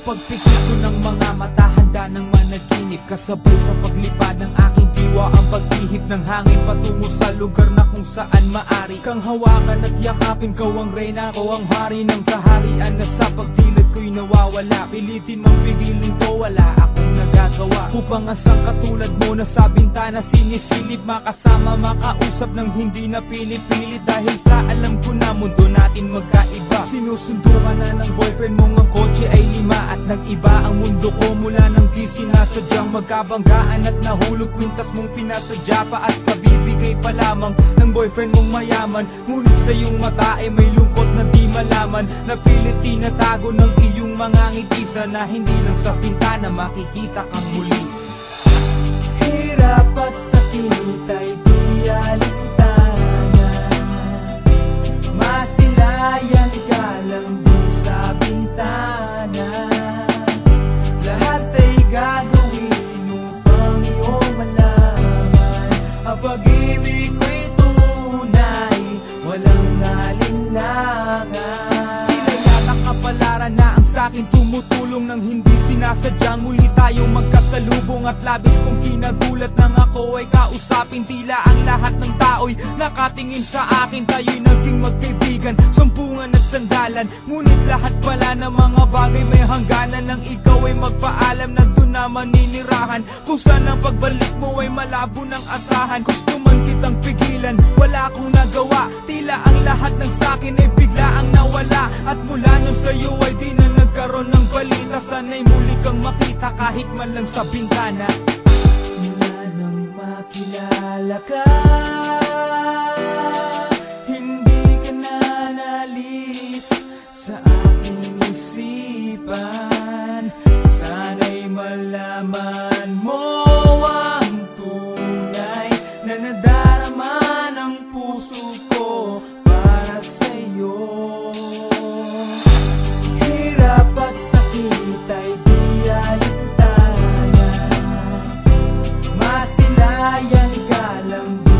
pagpikit ko ng mga mata Handa ng managinip Kasabay sa paglipad ng aking diwa Ang pag-ihip ng hangin patungo sa lugar na kung saan maari. Kang hawakan at yakapin Kau ang reyna, ko ang hari ng kaharian Na sa ko'y nawawala. Pilitin mang pigilin to, wala akong nagagawa. Upang asang katulad mo na sa bintana Sinisilip makasama, makausap ng hindi na pinipilit Dahil sa alam ko na mundo natin magkaiba. Sinusundo ka na ng boyfriend mong ang kotse ay lima At nag-iba ang mundo ko. Mula nang di sinasadyang Magkabanggaan at nahulog Pintas mong pinasadya pa at kabibigay pa lamang Ng boyfriend mong mayaman. Ngunit sa iyong mata ay may lungkot na malaman Napilit tinatago ng iyong mga ngiti Na hindi lang sa pintana makikita kang muli tumutulong Nang hindi sinasadyang muli tayong magkasalubong At labis kong kinagulat nang ako ay kausapin. Tila ang lahat ng tao'y nakatingin sa akin Tayo'y naging magkaibigan, sumpungan at sandalan. Ngunit lahat pala ng mga bagay may hangganan. Nang ikaw ay magpaalam na doon na maninirahan. Kung saan ang pagbalik mo ay malabo ng asahan. Gusto man kitang pigilan, wala akong nagawa. Tila ang lahat ng sakin ay bigla ang nawala. At mula nun sa'yo ay kahit man lang sa bintana. Mula nang makilala ka Hindi ka na nalis sa aking isipan. Sana'y malaman ka